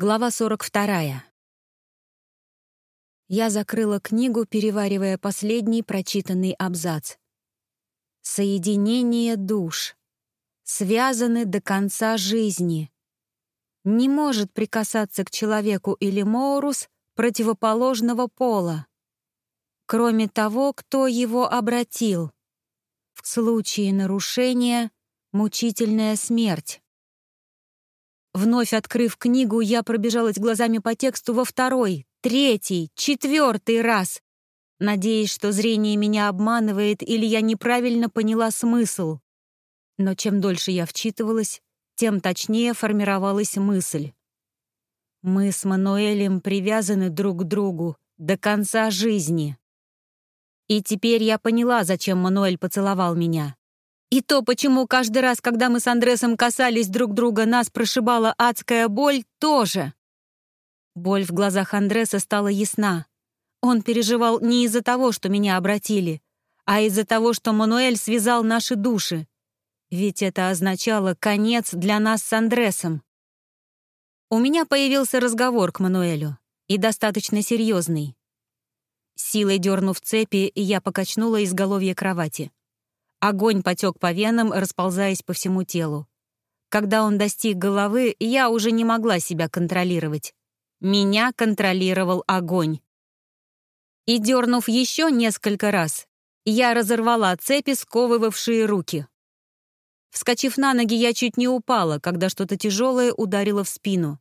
Глава 42. Я закрыла книгу, переваривая последний прочитанный абзац. Соединение душ. Связаны до конца жизни. Не может прикасаться к человеку или Моурус противоположного пола. Кроме того, кто его обратил. В случае нарушения — мучительная смерть. Вновь открыв книгу, я пробежалась глазами по тексту во второй, третий, четвертый раз, надеясь, что зрение меня обманывает или я неправильно поняла смысл. Но чем дольше я вчитывалась, тем точнее формировалась мысль. Мы с Мануэлем привязаны друг к другу до конца жизни. И теперь я поняла, зачем Мануэль поцеловал меня. И то, почему каждый раз, когда мы с Андресом касались друг друга, нас прошибала адская боль, тоже. Боль в глазах Андреса стала ясна. Он переживал не из-за того, что меня обратили, а из-за того, что Мануэль связал наши души. Ведь это означало конец для нас с Андресом. У меня появился разговор к Мануэлю, и достаточно серьезный. Силой дернув цепи, я покачнула изголовье кровати. Огонь потек по венам, расползаясь по всему телу. Когда он достиг головы, я уже не могла себя контролировать. Меня контролировал огонь. И дернув еще несколько раз, я разорвала цепи, сковывавшие руки. Вскочив на ноги, я чуть не упала, когда что-то тяжелое ударило в спину.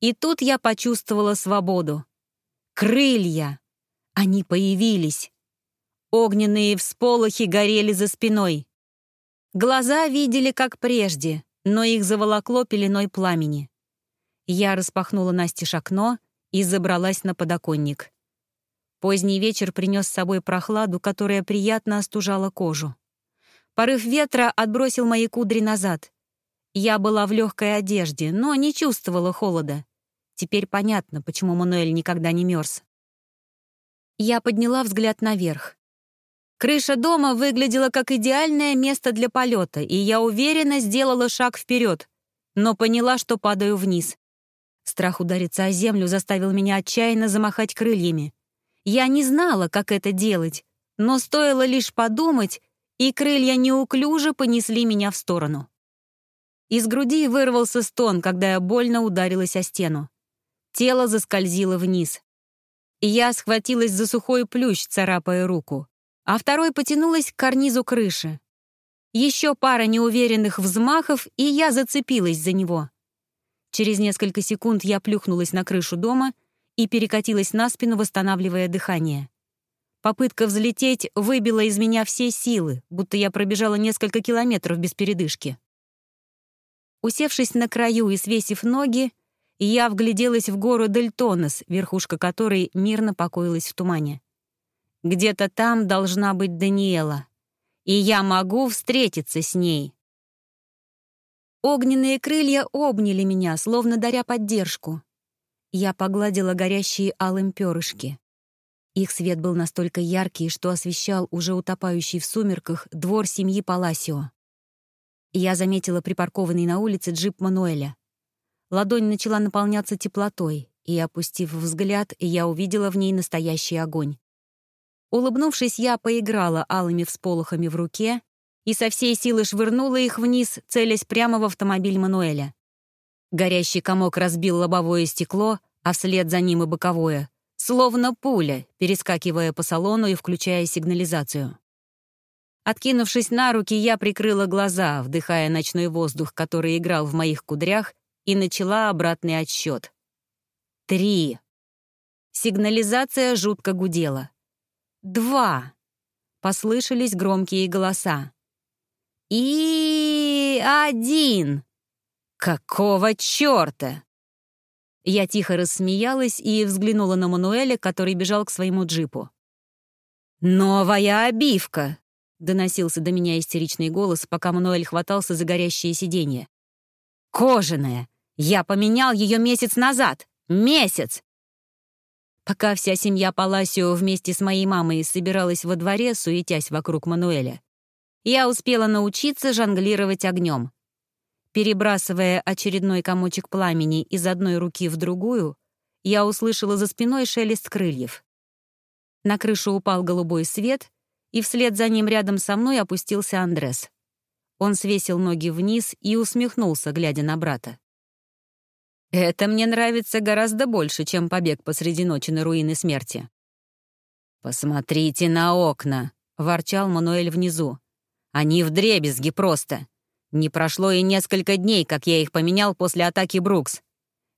И тут я почувствовала свободу. Крылья! Они появились. Огненные всполохи горели за спиной. Глаза видели, как прежде, но их заволокло пеленой пламени. Я распахнула настежь окно и забралась на подоконник. Поздний вечер принес с собой прохладу, которая приятно остужала кожу. Порыв ветра отбросил мои кудри назад. Я была в легкой одежде, но не чувствовала холода. Теперь понятно, почему Мануэль никогда не мерз. Я подняла взгляд наверх. Крыша дома выглядела как идеальное место для полета, и я уверенно сделала шаг вперед, но поняла, что падаю вниз. Страх удариться о землю заставил меня отчаянно замахать крыльями. Я не знала, как это делать, но стоило лишь подумать, и крылья неуклюже понесли меня в сторону. Из груди вырвался стон, когда я больно ударилась о стену. Тело заскользило вниз. Я схватилась за сухой плющ, царапая руку а второй потянулась к карнизу крыши. Еще пара неуверенных взмахов, и я зацепилась за него. Через несколько секунд я плюхнулась на крышу дома и перекатилась на спину, восстанавливая дыхание. Попытка взлететь выбила из меня все силы, будто я пробежала несколько километров без передышки. Усевшись на краю и свесив ноги, я вгляделась в гору Дельтонес, верхушка которой мирно покоилась в тумане. Где-то там должна быть Даниэла, и я могу встретиться с ней. Огненные крылья обняли меня, словно даря поддержку. Я погладила горящие алым перышки. Их свет был настолько яркий, что освещал уже утопающий в сумерках двор семьи Паласио. Я заметила припаркованный на улице джип Мануэля. Ладонь начала наполняться теплотой, и, опустив взгляд, я увидела в ней настоящий огонь. Улыбнувшись, я поиграла алыми всполохами в руке и со всей силы швырнула их вниз, целясь прямо в автомобиль Мануэля. Горящий комок разбил лобовое стекло, а вслед за ним и боковое, словно пуля, перескакивая по салону и включая сигнализацию. Откинувшись на руки, я прикрыла глаза, вдыхая ночной воздух, который играл в моих кудрях, и начала обратный отсчет. Три. Сигнализация жутко гудела. Два. Послышались громкие голоса. И один. Какого чёрта? Я тихо рассмеялась и взглянула на Мануэля, который бежал к своему джипу. «Новая обивка!» — доносился до меня истеричный голос, пока Мануэль хватался за горящее сиденье. «Кожаная! Я поменял ее месяц назад! Месяц! Пока вся семья Паласио вместе с моей мамой собиралась во дворе, суетясь вокруг Мануэля, я успела научиться жонглировать огнем. Перебрасывая очередной комочек пламени из одной руки в другую, я услышала за спиной шелест крыльев. На крышу упал голубой свет, и вслед за ним рядом со мной опустился Андрес. Он свесил ноги вниз и усмехнулся, глядя на брата. «Это мне нравится гораздо больше, чем побег посреди ночи на руины смерти». «Посмотрите на окна», — ворчал Мануэль внизу. «Они вдребезги просто. Не прошло и несколько дней, как я их поменял после атаки Брукс.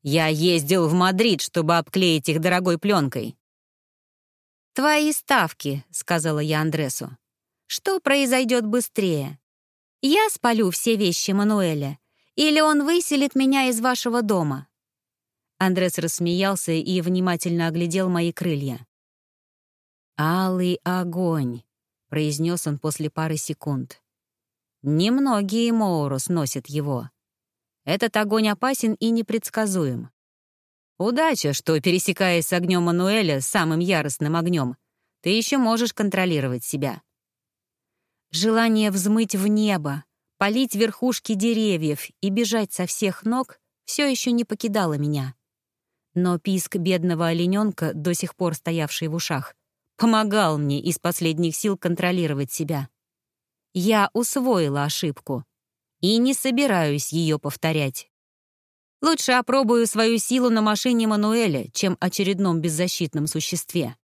Я ездил в Мадрид, чтобы обклеить их дорогой пленкой. «Твои ставки», — сказала я Андресу. «Что произойдет быстрее? Я спалю все вещи Мануэля, или он выселит меня из вашего дома?» Андрес рассмеялся и внимательно оглядел мои крылья. «Алый огонь», — произнес он после пары секунд. Немногие Моурус носят его. Этот огонь опасен и непредсказуем. Удача, что, пересекаясь с огнем Мануэля, самым яростным огнем, ты еще можешь контролировать себя. Желание взмыть в небо, полить верхушки деревьев и бежать со всех ног все еще не покидало меня. Но писк бедного олененка, до сих пор стоявший в ушах, помогал мне из последних сил контролировать себя. Я усвоила ошибку и не собираюсь ее повторять. Лучше опробую свою силу на машине Мануэля, чем очередном беззащитном существе.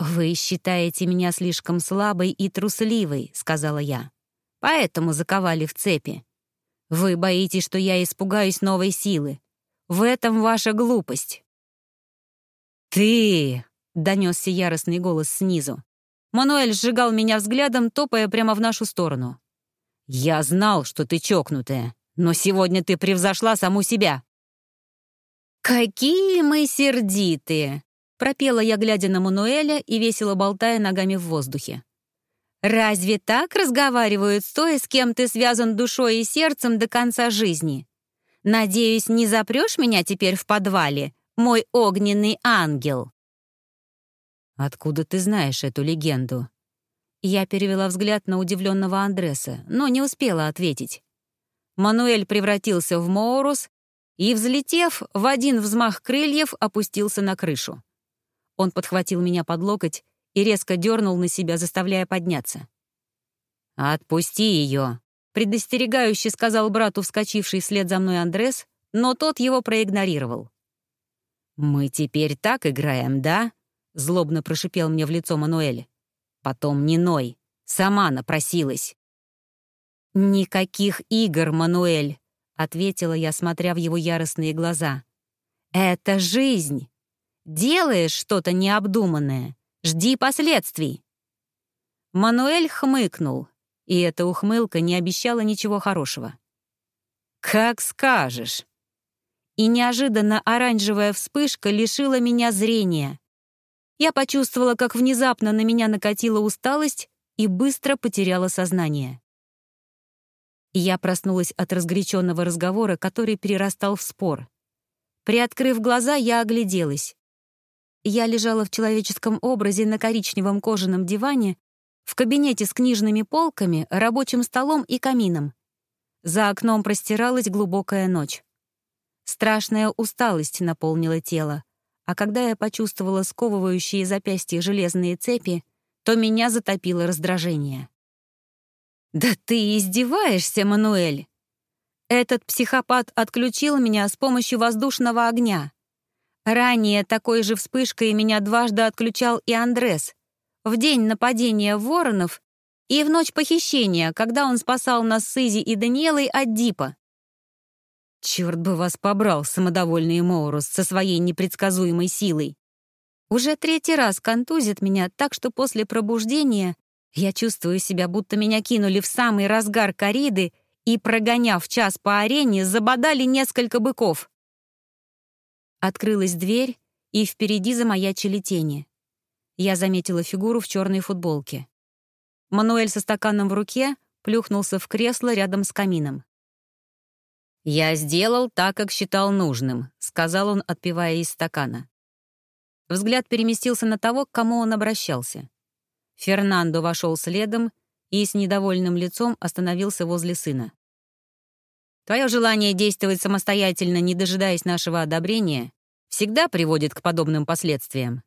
«Вы считаете меня слишком слабой и трусливой», — сказала я. «Поэтому заковали в цепи. Вы боитесь, что я испугаюсь новой силы. В этом ваша глупость». «Ты!» — донесся яростный голос снизу. Мануэль сжигал меня взглядом, топая прямо в нашу сторону. «Я знал, что ты чокнутая, но сегодня ты превзошла саму себя». «Какие мы сердитые!» — пропела я, глядя на Мануэля и весело болтая ногами в воздухе. «Разве так разговаривают, стоя с кем ты связан душой и сердцем до конца жизни? Надеюсь, не запрешь меня теперь в подвале, мой огненный ангел?» «Откуда ты знаешь эту легенду?» Я перевела взгляд на удивленного Андреса, но не успела ответить. Мануэль превратился в Моурус и, взлетев, в один взмах крыльев опустился на крышу. Он подхватил меня под локоть и резко дернул на себя, заставляя подняться. «Отпусти ее», — предостерегающе сказал брату, вскочивший вслед за мной Андрес, но тот его проигнорировал. «Мы теперь так играем, да?» Злобно прошипел мне в лицо Мануэль. Потом не ной. Сама напросилась. «Никаких игр, Мануэль», — ответила я, смотря в его яростные глаза. «Это жизнь. Делаешь что-то необдуманное. Жди последствий». Мануэль хмыкнул, и эта ухмылка не обещала ничего хорошего. «Как скажешь». И неожиданно оранжевая вспышка лишила меня зрения. Я почувствовала, как внезапно на меня накатила усталость и быстро потеряла сознание. Я проснулась от разгоряченного разговора, который перерастал в спор. Приоткрыв глаза, я огляделась. Я лежала в человеческом образе на коричневом кожаном диване в кабинете с книжными полками, рабочим столом и камином. За окном простиралась глубокая ночь. Страшная усталость наполнила тело а когда я почувствовала сковывающие запястья железные цепи, то меня затопило раздражение. «Да ты издеваешься, Мануэль! Этот психопат отключил меня с помощью воздушного огня. Ранее такой же вспышкой меня дважды отключал и Андрес. В день нападения воронов и в ночь похищения, когда он спасал нас с Изи и Даниэлой от Дипа. Черт бы вас побрал, самодовольный Моурус, со своей непредсказуемой силой. Уже третий раз контузит меня, так что после пробуждения я чувствую себя, будто меня кинули в самый разгар кориды и, прогоняв час по арене, забодали несколько быков. Открылась дверь, и впереди замаячили тени. Я заметила фигуру в черной футболке. Мануэль со стаканом в руке плюхнулся в кресло рядом с камином. «Я сделал так, как считал нужным», — сказал он, отпивая из стакана. Взгляд переместился на того, к кому он обращался. Фернандо вошел следом и с недовольным лицом остановился возле сына. Твое желание действовать самостоятельно, не дожидаясь нашего одобрения, всегда приводит к подобным последствиям.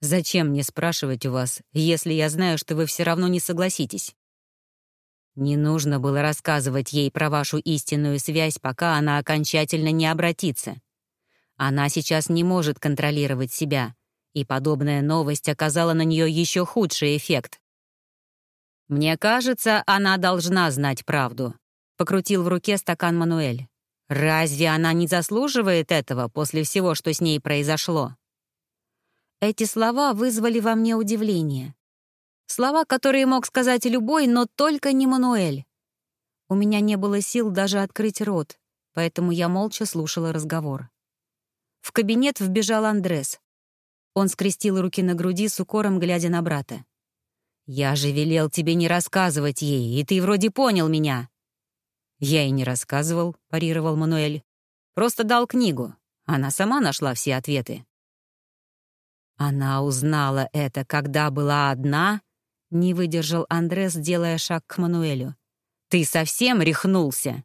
Зачем мне спрашивать у вас, если я знаю, что вы все равно не согласитесь? Не нужно было рассказывать ей про вашу истинную связь, пока она окончательно не обратится. Она сейчас не может контролировать себя, и подобная новость оказала на нее еще худший эффект. Мне кажется, она должна знать правду. Покрутил в руке стакан Мануэль. «Разве она не заслуживает этого после всего, что с ней произошло?» Эти слова вызвали во мне удивление. Слова, которые мог сказать любой, но только не Мануэль. У меня не было сил даже открыть рот, поэтому я молча слушала разговор. В кабинет вбежал Андрес. Он скрестил руки на груди с укором, глядя на брата. «Я же велел тебе не рассказывать ей, и ты вроде понял меня. «Я и не рассказывал», — парировал Мануэль. «Просто дал книгу. Она сама нашла все ответы». «Она узнала это, когда была одна?» — не выдержал Андрес, делая шаг к Мануэлю. «Ты совсем рехнулся?»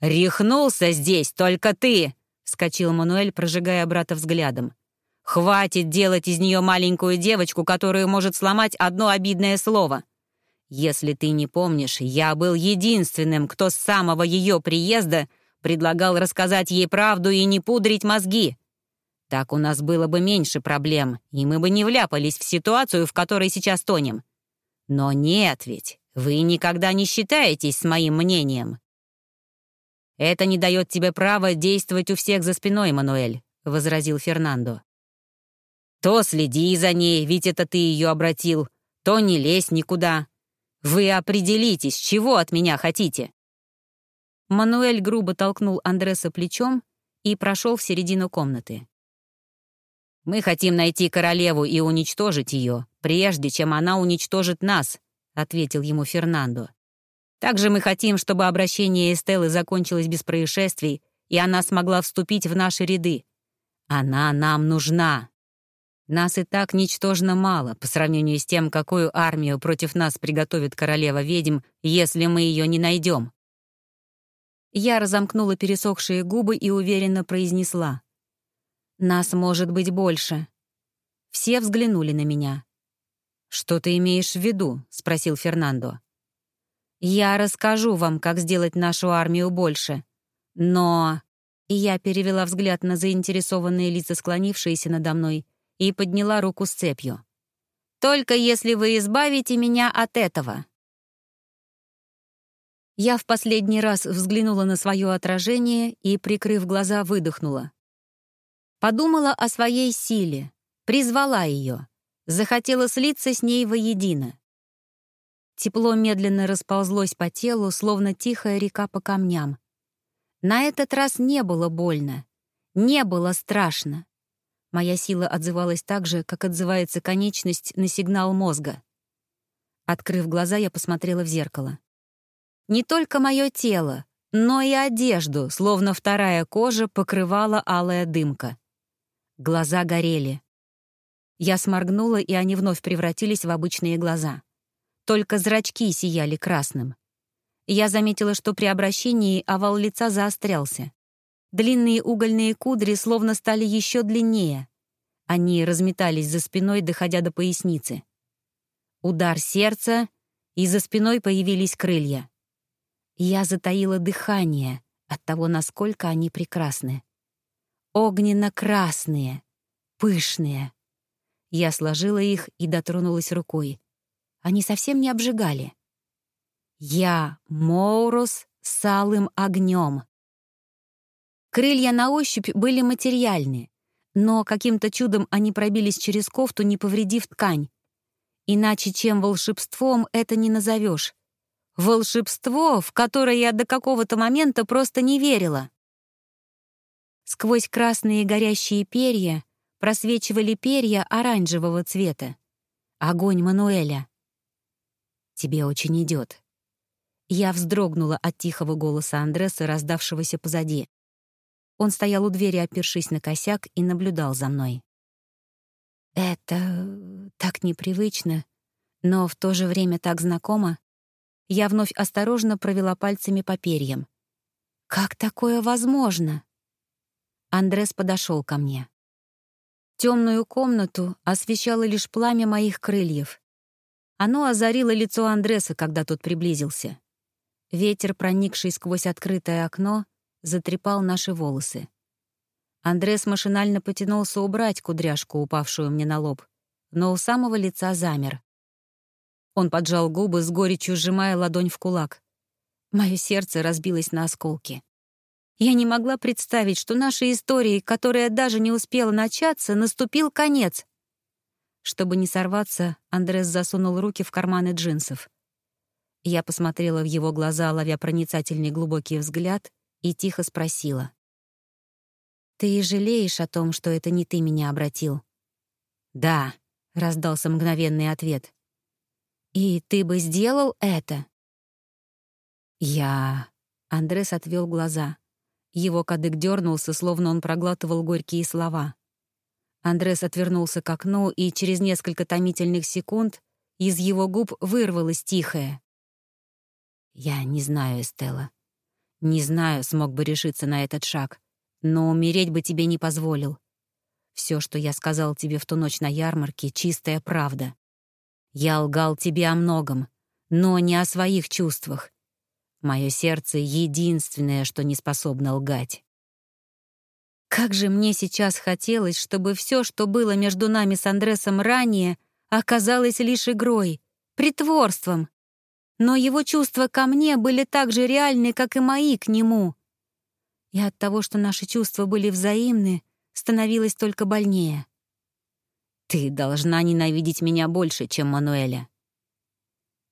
«Рехнулся здесь только ты!» — вскочил Мануэль, прожигая брата взглядом. «Хватит делать из нее маленькую девочку, которую может сломать одно обидное слово. Если ты не помнишь, я был единственным, кто с самого ее приезда предлагал рассказать ей правду и не пудрить мозги. Так у нас было бы меньше проблем, и мы бы не вляпались в ситуацию, в которой сейчас тонем. Но нет ведь, вы никогда не считаетесь с моим мнением. Это не дает тебе права действовать у всех за спиной, Мануэль, — возразил Фернандо. То следи за ней, ведь это ты ее обратил, то не лезь никуда, вы определитесь, чего от меня хотите!» Мануэль грубо толкнул Андреса плечом и прошел в середину комнаты. «Мы хотим найти королеву и уничтожить ее, прежде чем она уничтожит нас», — ответил ему Фернандо. «Также мы хотим, чтобы обращение Эстеллы закончилось без происшествий, и она смогла вступить в наши ряды. Она нам нужна!» Нас и так ничтожно мало по сравнению с тем, какую армию против нас приготовит королева ведьм, если мы ее не найдем. Я разомкнула пересохшие губы и уверенно произнесла. «Нас может быть больше». Все взглянули на меня. «Что ты имеешь в виду?» — спросил Фернандо. «Я расскажу вам, как сделать нашу армию больше. Но...» И я перевела взгляд на заинтересованные лица, склонившиеся надо мной, и подняла руку с цепью. «Только если вы избавите меня от этого». Я в последний раз взглянула на свое отражение и, прикрыв глаза, выдохнула. Подумала о своей силе, призвала ее, захотела слиться с ней воедино. Тепло медленно расползлось по телу, словно тихая река по камням. На этот раз не было больно, не было страшно. Моя сила отзывалась так же, как отзывается конечность на сигнал мозга. Открыв глаза, я посмотрела в зеркало. Не только мое тело, но и одежду, словно вторая кожа, покрывала алая дымка. Глаза горели. Я сморгнула, и они вновь превратились в обычные глаза. Только зрачки сияли красным. Я заметила, что при обращении овал лица заострялся. Длинные угольные кудри словно стали еще длиннее. Они разметались за спиной, доходя до поясницы. Удар сердца, и за спиной появились крылья. Я затаила дыхание от того, насколько они прекрасны. Огненно-красные, пышные. Я сложила их и дотронулась рукой. Они совсем не обжигали. Я — Моурус с алым огнем. Крылья на ощупь были материальны, но каким-то чудом они пробились через кофту, не повредив ткань. Иначе чем волшебством это не назовешь. Волшебство, в которое я до какого-то момента просто не верила. Сквозь красные горящие перья просвечивали перья оранжевого цвета. Огонь Мануэля. «Тебе очень идет». Я вздрогнула от тихого голоса Андреса, раздавшегося позади. Он стоял у двери, опершись на косяк, и наблюдал за мной. «Это так непривычно, но в то же время так знакомо. Я вновь осторожно провела пальцами по перьям. «Как такое возможно?» Андрес подошел ко мне. Темную комнату освещало лишь пламя моих крыльев. Оно озарило лицо Андреса, когда тот приблизился. Ветер, проникший сквозь открытое окно, затрепал наши волосы. Андрес машинально потянулся убрать кудряшку, упавшую мне на лоб, но у самого лица замер. Он поджал губы, с горечью сжимая ладонь в кулак. Мое сердце разбилось на осколки. Я не могла представить, что нашей истории, которая даже не успела начаться, наступил конец. Чтобы не сорваться, Андрес засунул руки в карманы джинсов. Я посмотрела в его глаза, ловя проницательный глубокий взгляд, и тихо спросила. «Ты жалеешь о том, что это не ты меня обратил?» «Да», — раздался мгновенный ответ. «И ты бы сделал это?» «Я...» — Андрес отвел глаза. Его кадык дернулся, словно он проглатывал горькие слова. Андрес отвернулся к окну, и через несколько томительных секунд из его губ вырвалось тихое. «Я не знаю, Эстелла. Не знаю, смог бы решиться на этот шаг, но умереть бы тебе не позволил. Все, что я сказал тебе в ту ночь на ярмарке, — чистая правда. Я лгал тебе о многом, но не о своих чувствах. Мое сердце — единственное, что не способно лгать. Как же мне сейчас хотелось, чтобы все, что было между нами с Андресом ранее, оказалось лишь игрой, притворством. Но его чувства ко мне были так же реальны, как и мои к нему. И от того, что наши чувства были взаимны, становилось только больнее. «Ты должна ненавидеть меня больше, чем Мануэля»,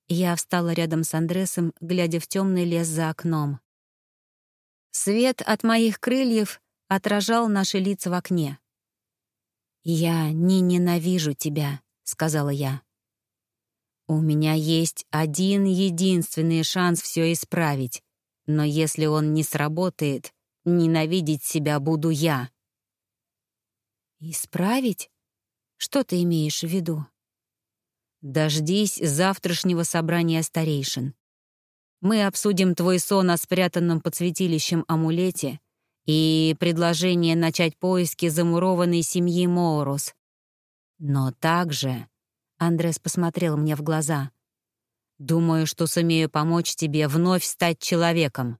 я встала рядом с Андресом, глядя в темный лес за окном. Свет от моих крыльев отражал наши лица в окне. «Я не ненавижу тебя», — сказала я. «У меня есть один единственный шанс все исправить, но если он не сработает, ненавидеть себя буду я». «Исправить? Что ты имеешь в виду?» Дождись завтрашнего собрания старейшин. Мы обсудим твой сон о спрятанном под святилищем амулете и предложение начать поиски замурованной семьи Моорус. Но также, Андрес посмотрел мне в глаза, думаю, что сумею помочь тебе вновь стать человеком.